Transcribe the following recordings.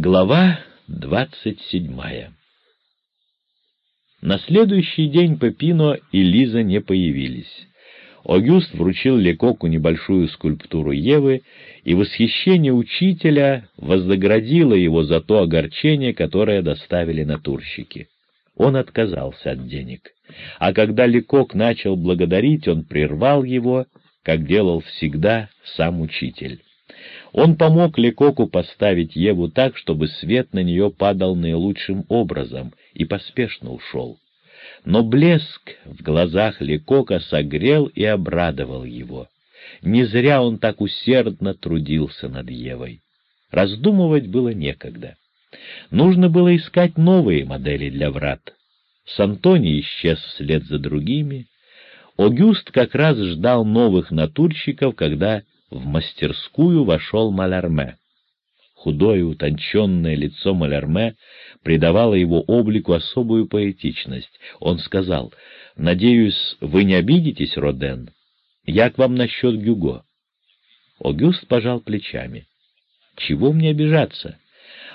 Глава двадцать седьмая На следующий день Пепино и Лиза не появились. Огюст вручил Лекоку небольшую скульптуру Евы, и восхищение учителя вознаградило его за то огорчение, которое доставили натурщики. Он отказался от денег, а когда Лекок начал благодарить, он прервал его, как делал всегда сам учитель. Он помог Лекоку поставить Еву так, чтобы свет на нее падал наилучшим образом, и поспешно ушел. Но блеск в глазах Лекока согрел и обрадовал его. Не зря он так усердно трудился над Евой. Раздумывать было некогда. Нужно было искать новые модели для врат. Сантони исчез вслед за другими. Огюст как раз ждал новых натурщиков, когда в мастерскую вошел Малярме. Худое, утонченное лицо Малярме придавало его облику особую поэтичность. Он сказал, «Надеюсь, вы не обидитесь, Роден? Я к вам насчет Гюго». Огюст пожал плечами. «Чего мне обижаться?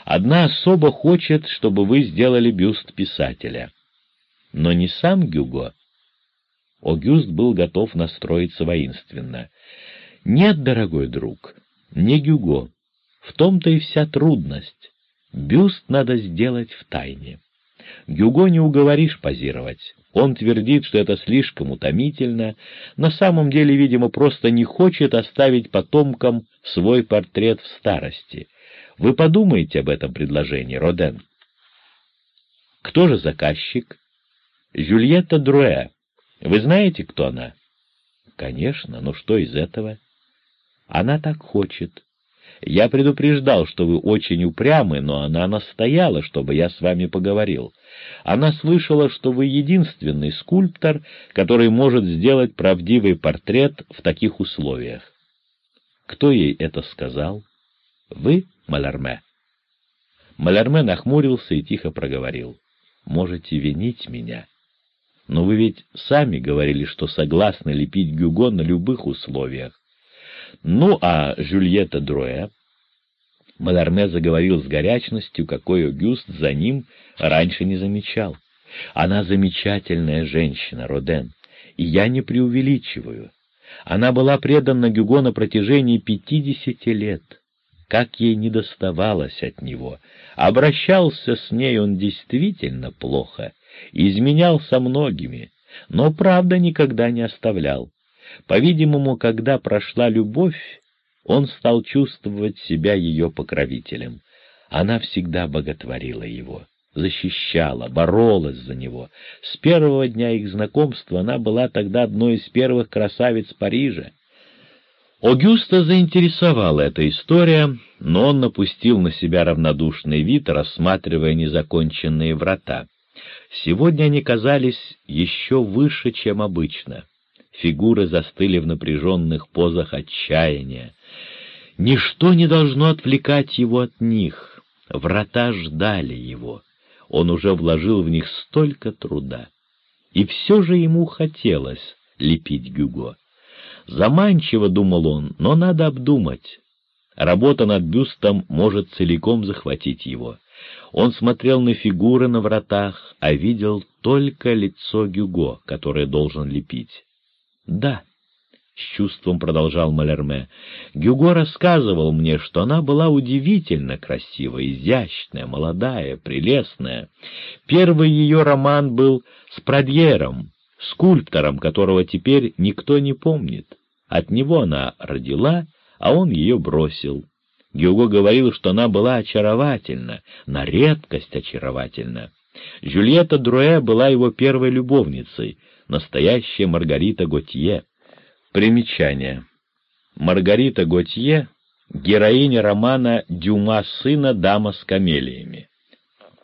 Одна особа хочет, чтобы вы сделали бюст писателя. Но не сам Гюго». Огюст был готов настроиться воинственно. Нет, дорогой друг, не Гюго. В том-то и вся трудность. Бюст надо сделать в тайне. Гюго не уговоришь позировать. Он твердит, что это слишком утомительно, на самом деле, видимо, просто не хочет оставить потомкам свой портрет в старости. Вы подумайте об этом предложении, Роден. Кто же заказчик? Жюльетта Друэ. Вы знаете, кто она? Конечно, но что из этого? Она так хочет. Я предупреждал, что вы очень упрямы, но она настояла, чтобы я с вами поговорил. Она слышала, что вы единственный скульптор, который может сделать правдивый портрет в таких условиях. Кто ей это сказал? Вы, Малярме? Малярме нахмурился и тихо проговорил. Можете винить меня. Но вы ведь сами говорили, что согласны лепить Гюго на любых условиях. Ну, а Жюльетта Дроя? Маларме заговорил с горячностью, какой Огюст за ним раньше не замечал. Она замечательная женщина, Роден, и я не преувеличиваю. Она была предана Гюго на протяжении пятидесяти лет. Как ей не доставалось от него. Обращался с ней он действительно плохо, изменял со многими, но правда никогда не оставлял. По-видимому, когда прошла любовь, он стал чувствовать себя ее покровителем. Она всегда боготворила его, защищала, боролась за него. С первого дня их знакомства она была тогда одной из первых красавиц Парижа. Огюста заинтересовала эта история, но он напустил на себя равнодушный вид, рассматривая незаконченные врата. Сегодня они казались еще выше, чем обычно фигуры застыли в напряженных позах отчаяния. Ничто не должно отвлекать его от них. Врата ждали его. Он уже вложил в них столько труда. И все же ему хотелось лепить Гюго. Заманчиво, думал он, но надо обдумать. Работа над бюстом может целиком захватить его. Он смотрел на фигуры на вратах, а видел только лицо Гюго, которое должен лепить. Да, — с чувством продолжал Малерме, — Гюго рассказывал мне, что она была удивительно красивая, изящная, молодая, прелестная. Первый ее роман был с Прадьером, скульптором, которого теперь никто не помнит. От него она родила, а он ее бросил. Гюго говорил, что она была очаровательна, на редкость очаровательна. Жюльетта Друэ была его первой любовницей — настоящая Маргарита Готье. Примечание. Маргарита Готье — героиня романа «Дюма сына дама с камелиями».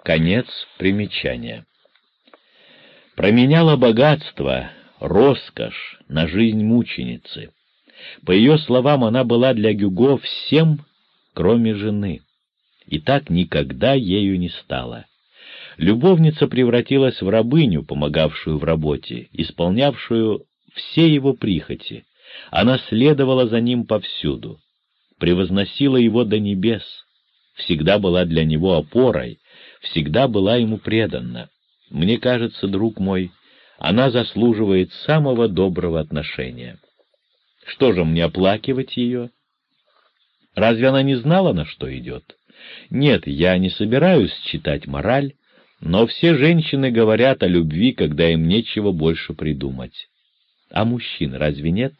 Конец примечания. Променяла богатство, роскошь на жизнь мученицы. По ее словам, она была для Гюго всем, кроме жены, и так никогда ею не стала. Любовница превратилась в рабыню, помогавшую в работе, исполнявшую все его прихоти. Она следовала за ним повсюду, превозносила его до небес. всегда была для него опорой, всегда была ему преданна. Мне кажется, друг мой, она заслуживает самого доброго отношения. Что же мне оплакивать ее? Разве она не знала, на что идет? Нет, я не собираюсь читать мораль, но все женщины говорят о любви, когда им нечего больше придумать. А мужчин разве нет?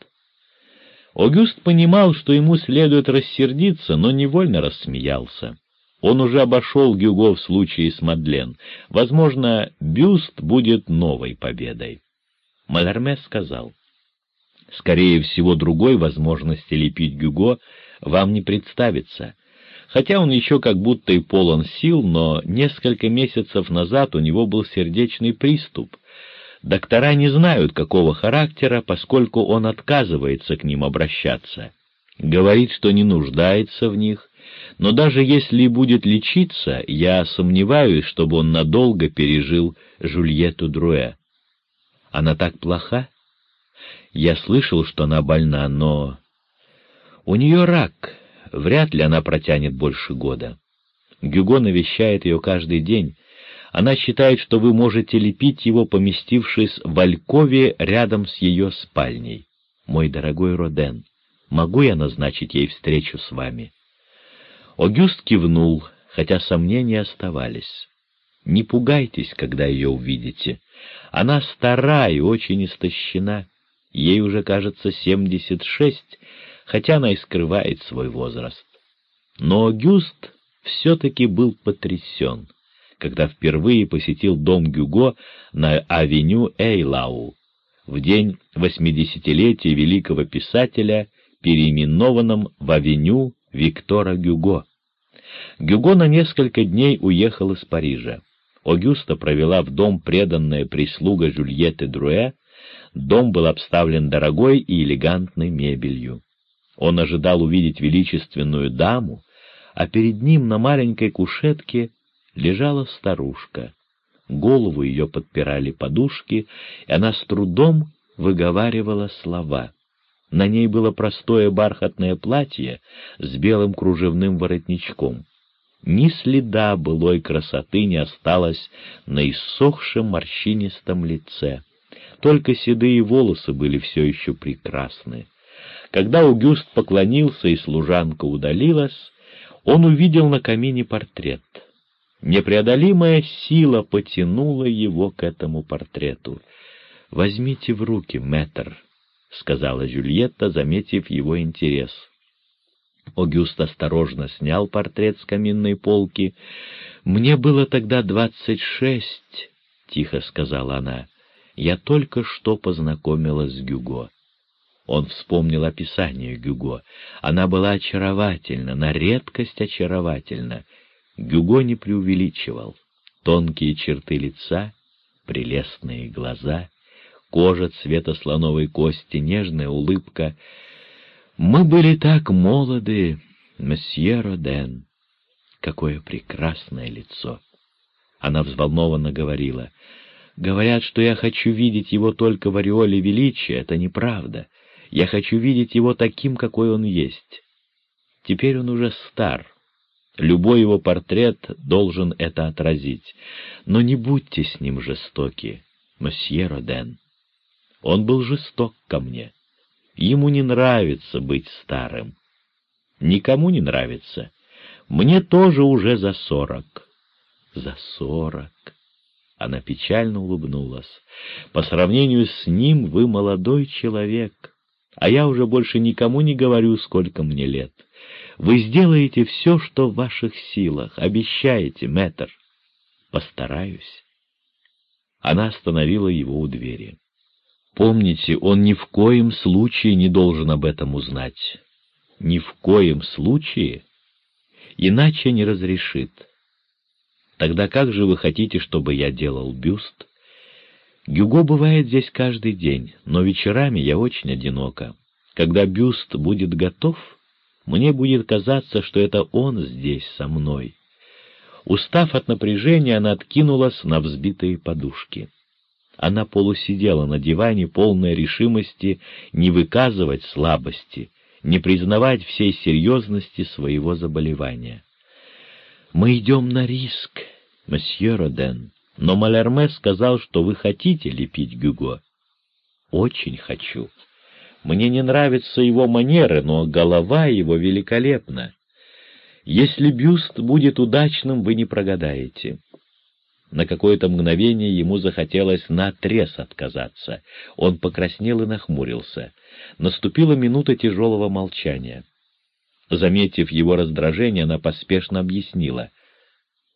Огюст понимал, что ему следует рассердиться, но невольно рассмеялся. Он уже обошел Гюго в случае с Мадлен. Возможно, бюст будет новой победой. Малярме сказал, «Скорее всего, другой возможности лепить Гюго вам не представится. Хотя он еще как будто и полон сил, но несколько месяцев назад у него был сердечный приступ. Доктора не знают, какого характера, поскольку он отказывается к ним обращаться. Говорит, что не нуждается в них, но даже если будет лечиться, я сомневаюсь, чтобы он надолго пережил Жульетту Друэ. Она так плоха? Я слышал, что она больна, но... У нее рак, вряд ли она протянет больше года. Гюго навещает ее каждый день. Она считает, что вы можете лепить его, поместившись в Алькове рядом с ее спальней. Мой дорогой Роден, могу я назначить ей встречу с вами?» Огюст кивнул, хотя сомнения оставались. «Не пугайтесь, когда ее увидите. Она стара и очень истощена. Ей уже, кажется, семьдесят шесть, хотя она и скрывает свой возраст. Но Гюст все-таки был потрясен, когда впервые посетил дом Гюго на авеню Эйлау в день восьмидесятилетия великого писателя, переименованном в авеню Виктора Гюго. Гюго на несколько дней уехал из Парижа. Огюста провела в дом преданная прислуга Жюльетты Друэ, дом был обставлен дорогой и элегантной мебелью. Он ожидал увидеть величественную даму, а перед ним на маленькой кушетке лежала старушка. Голову ее подпирали подушки, и она с трудом выговаривала слова. На ней было простое бархатное платье с белым кружевным воротничком. Ни следа былой красоты не осталось на иссохшем морщинистом лице. Только седые волосы были все еще прекрасны. Когда Аугюст поклонился и служанка удалилась, он увидел на камине портрет. Непреодолимая сила потянула его к этому портрету. «Возьмите в руки, мэтр», — сказала Жюльетта, заметив его интерес. Огюст осторожно снял портрет с каминной полки. «Мне было тогда двадцать шесть», — тихо сказала она. «Я только что познакомилась с Гюго». Он вспомнил описание Гюго. Она была очаровательна, на редкость очаровательна. Гюго не преувеличивал. Тонкие черты лица, прелестные глаза, кожа цвета слоновой кости, нежная улыбка. «Мы были так молоды, месье Роден! Какое прекрасное лицо!» Она взволнованно говорила. «Говорят, что я хочу видеть его только в ореоле величия. Это неправда. Я хочу видеть его таким, какой он есть. Теперь он уже стар. Любой его портрет должен это отразить. Но не будьте с ним жестоки, мосье Роден. Он был жесток ко мне. Ему не нравится быть старым. Никому не нравится. Мне тоже уже за сорок. За сорок. Она печально улыбнулась. По сравнению с ним вы молодой человек а я уже больше никому не говорю, сколько мне лет. Вы сделаете все, что в ваших силах, обещаете, мэтр. Постараюсь. Она остановила его у двери. Помните, он ни в коем случае не должен об этом узнать. Ни в коем случае, иначе не разрешит. Тогда как же вы хотите, чтобы я делал бюст? Гюго бывает здесь каждый день, но вечерами я очень одинока. Когда бюст будет готов, мне будет казаться, что это он здесь со мной. Устав от напряжения, она откинулась на взбитые подушки. Она полусидела на диване, полная решимости не выказывать слабости, не признавать всей серьезности своего заболевания. «Мы идем на риск, месье Роден, но Малярме сказал, что вы хотите лепить Гюго». «Очень хочу. Мне не нравятся его манеры, но голова его великолепна. Если бюст будет удачным, вы не прогадаете». На какое-то мгновение ему захотелось наотрез отказаться. Он покраснел и нахмурился. Наступила минута тяжелого молчания. Заметив его раздражение, она поспешно объяснила.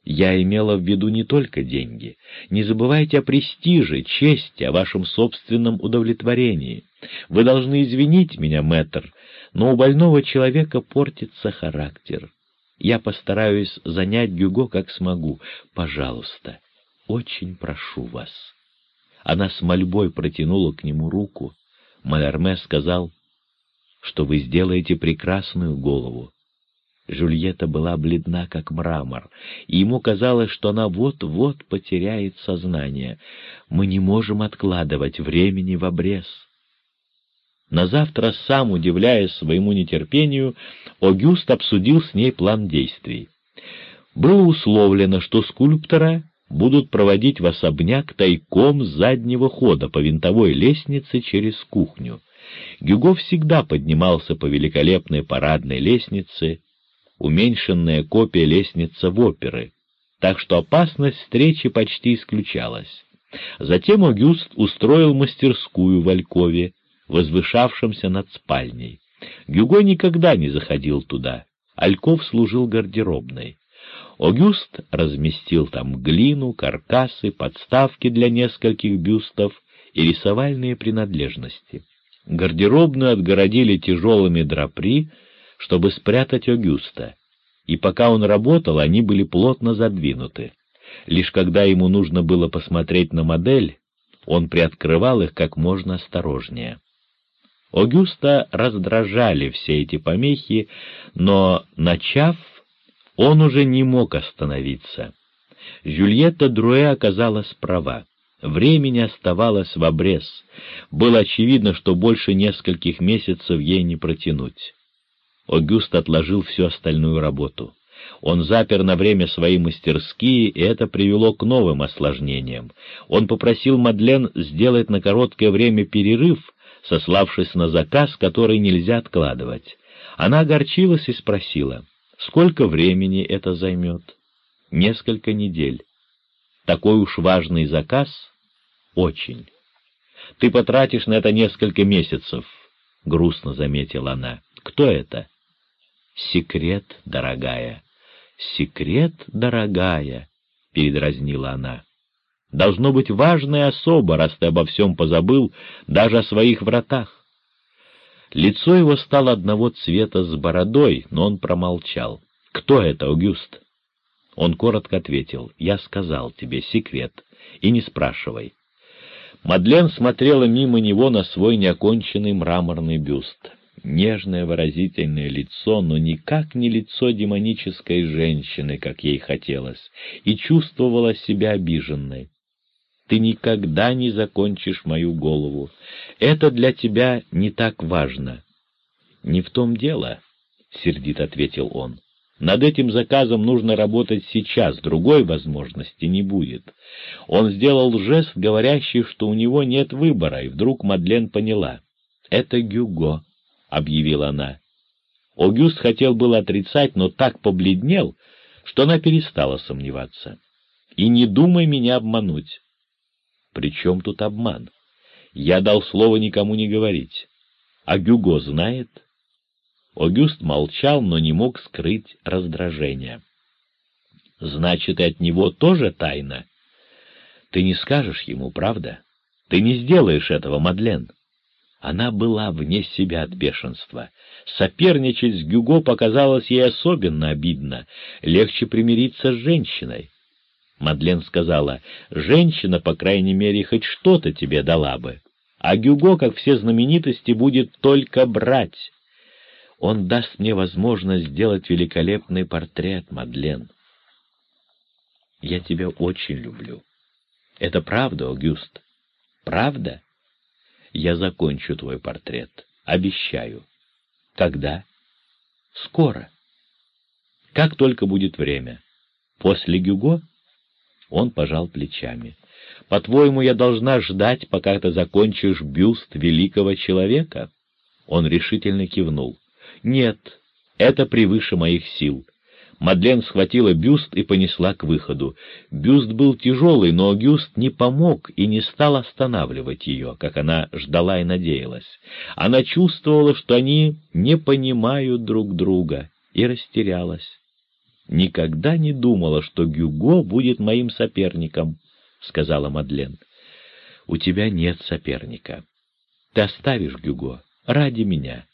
«Я имела в виду не только деньги. Не забывайте о престиже, чести, о вашем собственном удовлетворении. Вы должны извинить меня, мэтр, но у больного человека портится характер. Я постараюсь занять Гюго как смогу. Пожалуйста, очень прошу вас». Она с мольбой протянула к нему руку. Малярме сказал, что вы сделаете прекрасную голову. Жюльетта была бледна, как мрамор, и ему казалось, что она вот-вот потеряет сознание. Мы не можем откладывать времени в обрез. На завтра, сам удивляясь своему нетерпению, Огюст обсудил с ней план действий. Было условлено, что скульптора будут проводить в особняк тайком с заднего хода по винтовой лестнице через кухню. Гюго всегда поднимался по великолепной парадной лестнице, уменьшенная копия лестницы в оперы, так что опасность встречи почти исключалась. Затем Огюст устроил мастерскую в Алькове, возвышавшемся над спальней. Гюго никогда не заходил туда. Альков служил гардеробной. Огюст разместил там глину, каркасы, подставки для нескольких бюстов и рисовальные принадлежности. Гардеробную отгородили тяжелыми драпри, чтобы спрятать Огюста, и пока он работал, они были плотно задвинуты. Лишь когда ему нужно было посмотреть на модель, он приоткрывал их как можно осторожнее. Огюста раздражали все эти помехи, но, начав, он уже не мог остановиться. Жюльетта Друэ оказалась права. Времени оставалось в обрез. Было очевидно, что больше нескольких месяцев ей не протянуть. Огюст отложил всю остальную работу. Он запер на время свои мастерские, и это привело к новым осложнениям. Он попросил Мадлен сделать на короткое время перерыв, сославшись на заказ, который нельзя откладывать. Она огорчилась и спросила, сколько времени это займет? Несколько недель. Такой уж важный заказ — очень. Ты потратишь на это несколько месяцев, — грустно заметила она. Кто это? Секрет, дорогая. Секрет, дорогая, — передразнила она. Должно быть важная особа, раз ты обо всем позабыл, даже о своих вратах. Лицо его стало одного цвета с бородой, но он промолчал. «Кто это, Аугюст?» Он коротко ответил, «Я сказал тебе секрет, и не спрашивай». Мадлен смотрела мимо него на свой неоконченный мраморный бюст. Нежное выразительное лицо, но никак не лицо демонической женщины, как ей хотелось, и чувствовала себя обиженной. «Ты никогда не закончишь мою голову. Это для тебя не так важно». «Не в том дело», — сердито ответил он. Над этим заказом нужно работать сейчас, другой возможности не будет. Он сделал жест, говорящий, что у него нет выбора, и вдруг Мадлен поняла. «Это Гюго», — объявила она. Огюст хотел было отрицать, но так побледнел, что она перестала сомневаться. «И не думай меня обмануть». «При чем тут обман? Я дал слово никому не говорить. А Гюго знает?» Огюст молчал, но не мог скрыть раздражение. «Значит, и от него тоже тайна? Ты не скажешь ему, правда? Ты не сделаешь этого, Мадлен?» Она была вне себя от бешенства. Соперничать с Гюго показалось ей особенно обидно. Легче примириться с женщиной. Мадлен сказала, «Женщина, по крайней мере, хоть что-то тебе дала бы, а Гюго, как все знаменитости, будет только брать». Он даст мне возможность сделать великолепный портрет, Мадлен. Я тебя очень люблю. Это правда, Огюст? Правда? Я закончу твой портрет. Обещаю. Когда? Скоро. Как только будет время. После Гюго? Он пожал плечами. По-твоему, я должна ждать, пока ты закончишь бюст великого человека? Он решительно кивнул. Нет, это превыше моих сил. Мадлен схватила бюст и понесла к выходу. Бюст был тяжелый, но Агюст не помог и не стал останавливать ее, как она ждала и надеялась. Она чувствовала, что они не понимают друг друга, и растерялась. «Никогда не думала, что Гюго будет моим соперником», — сказала Мадлен. «У тебя нет соперника. Ты оставишь Гюго ради меня».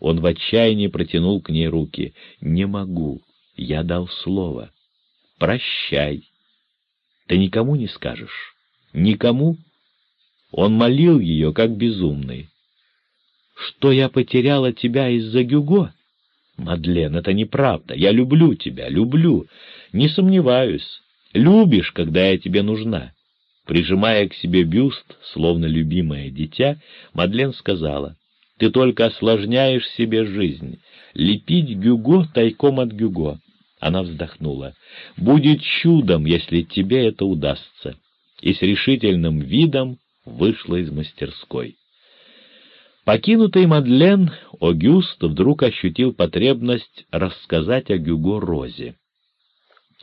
Он в отчаянии протянул к ней руки. «Не могу. Я дал слово. Прощай. Ты никому не скажешь? Никому? Он молил ее, как безумный. Что я потеряла тебя из-за Гюго? Мадлен, это неправда. Я люблю тебя, люблю. Не сомневаюсь. Любишь, когда я тебе нужна. Прижимая к себе бюст, словно любимое дитя, Мадлен сказала, «Ты только осложняешь себе жизнь. Лепить Гюго тайком от Гюго. Она вздохнула. «Будет чудом, если тебе это удастся!» И с решительным видом вышла из мастерской. Покинутый Мадлен, Огюст вдруг ощутил потребность рассказать о Гюго Розе.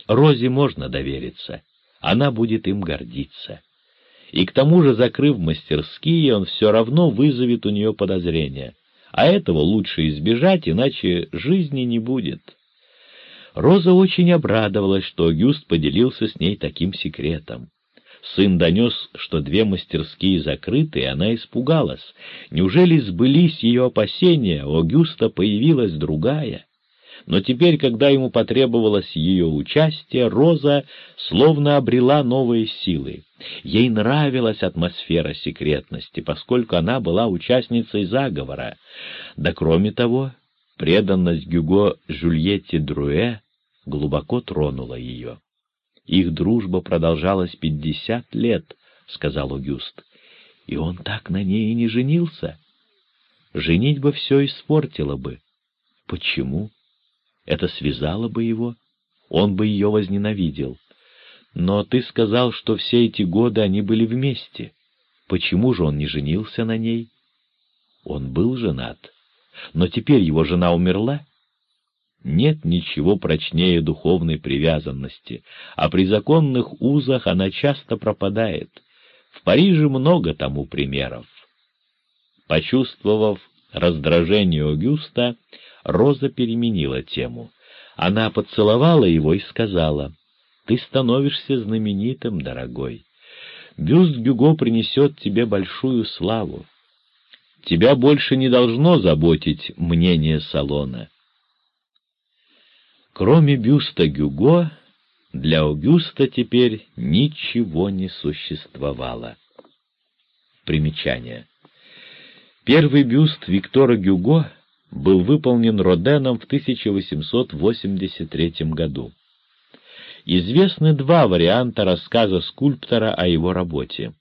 Розе можно довериться, она будет им гордиться. И к тому же, закрыв мастерские, он все равно вызовет у нее подозрения. А этого лучше избежать, иначе жизни не будет. Роза очень обрадовалась, что Агюст поделился с ней таким секретом. Сын донес, что две мастерские закрыты, и она испугалась. Неужели сбылись ее опасения, у Агюста появилась другая? Но теперь, когда ему потребовалось ее участие, Роза словно обрела новые силы. Ей нравилась атмосфера секретности, поскольку она была участницей заговора. Да кроме того, преданность Гюго Жюльетте Друэ глубоко тронула ее. «Их дружба продолжалась пятьдесят лет», — сказал Огюст, — «и он так на ней и не женился. Женить бы все испортило бы. Почему? Это связало бы его, он бы ее возненавидел. Но ты сказал, что все эти годы они были вместе. Почему же он не женился на ней? Он был женат, но теперь его жена умерла, нет ничего прочнее духовной привязанности, а при законных узах она часто пропадает. В Париже много тому примеров. Почувствовав раздражение Огюста, Роза переменила тему. Она поцеловала его и сказала, «Ты становишься знаменитым, дорогой. Бюст Гюго принесет тебе большую славу. Тебя больше не должно заботить мнение салона. Кроме бюста Гюго, для Аугюста теперь ничего не существовало. Примечание. Первый бюст Виктора Гюго был выполнен Роденом в 1883 году. Известны два варианта рассказа скульптора о его работе.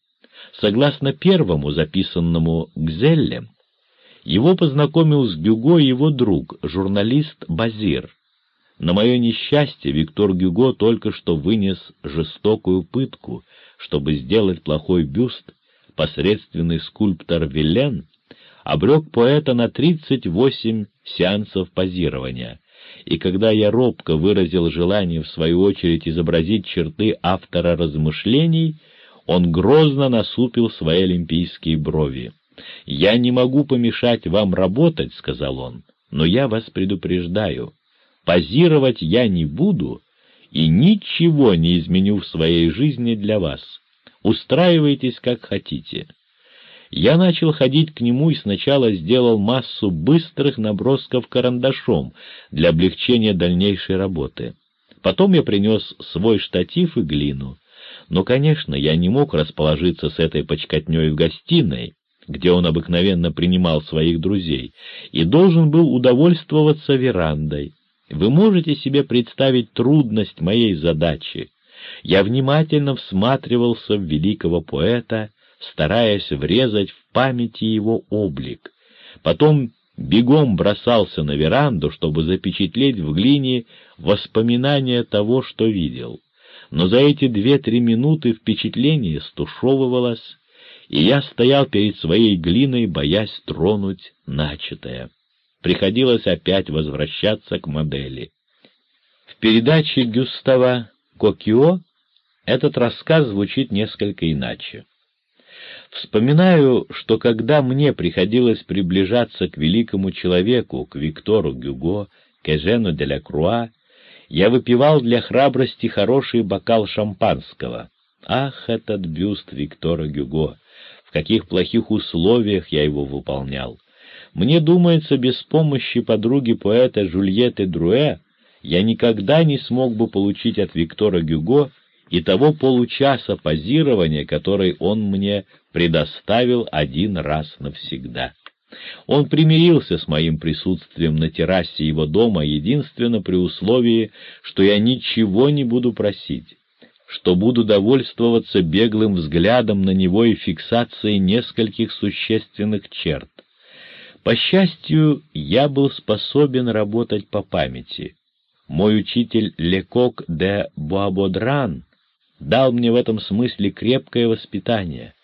Согласно первому, записанному Гзеллем, его познакомил с Гюго его друг, журналист Базир, на мое несчастье Виктор Гюго только что вынес жестокую пытку, чтобы сделать плохой бюст, посредственный скульптор Виллен обрек поэта на 38 сеансов позирования, и когда я робко выразил желание в свою очередь изобразить черты автора размышлений, он грозно насупил свои олимпийские брови. «Я не могу помешать вам работать», — сказал он, — «но я вас предупреждаю, Позировать я не буду и ничего не изменю в своей жизни для вас. Устраивайтесь как хотите. Я начал ходить к нему и сначала сделал массу быстрых набросков карандашом для облегчения дальнейшей работы. Потом я принес свой штатив и глину. Но, конечно, я не мог расположиться с этой почкотней в гостиной, где он обыкновенно принимал своих друзей, и должен был удовольствоваться верандой. Вы можете себе представить трудность моей задачи. Я внимательно всматривался в великого поэта, стараясь врезать в памяти его облик. Потом бегом бросался на веранду, чтобы запечатлеть в глине воспоминания того, что видел. Но за эти две-три минуты впечатление стушевывалось, и я стоял перед своей глиной, боясь тронуть начатое. Приходилось опять возвращаться к модели. В передаче Гюстава Кокио этот рассказ звучит несколько иначе. Вспоминаю, что когда мне приходилось приближаться к великому человеку, к Виктору Гюго, к Эжену де ля Круа, я выпивал для храбрости хороший бокал шампанского. Ах, этот бюст Виктора Гюго! В каких плохих условиях я его выполнял! Мне думается, без помощи подруги поэта Жульетты Друэ я никогда не смог бы получить от Виктора Гюго и того получаса позирования, который он мне предоставил один раз навсегда. Он примирился с моим присутствием на террасе его дома единственно при условии, что я ничего не буду просить, что буду довольствоваться беглым взглядом на него и фиксацией нескольких существенных черт. По счастью, я был способен работать по памяти. Мой учитель Лекок де Буабодран дал мне в этом смысле крепкое воспитание,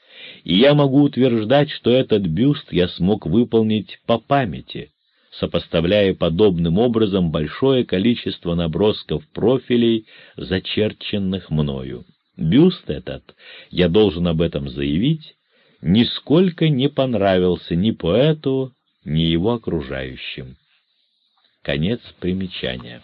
и я могу утверждать, что этот бюст я смог выполнить по памяти, сопоставляя подобным образом большое количество набросков профилей, зачерченных мною. Бюст этот, я должен об этом заявить, нисколько не понравился ни поэту, ни его окружающим. Конец примечания.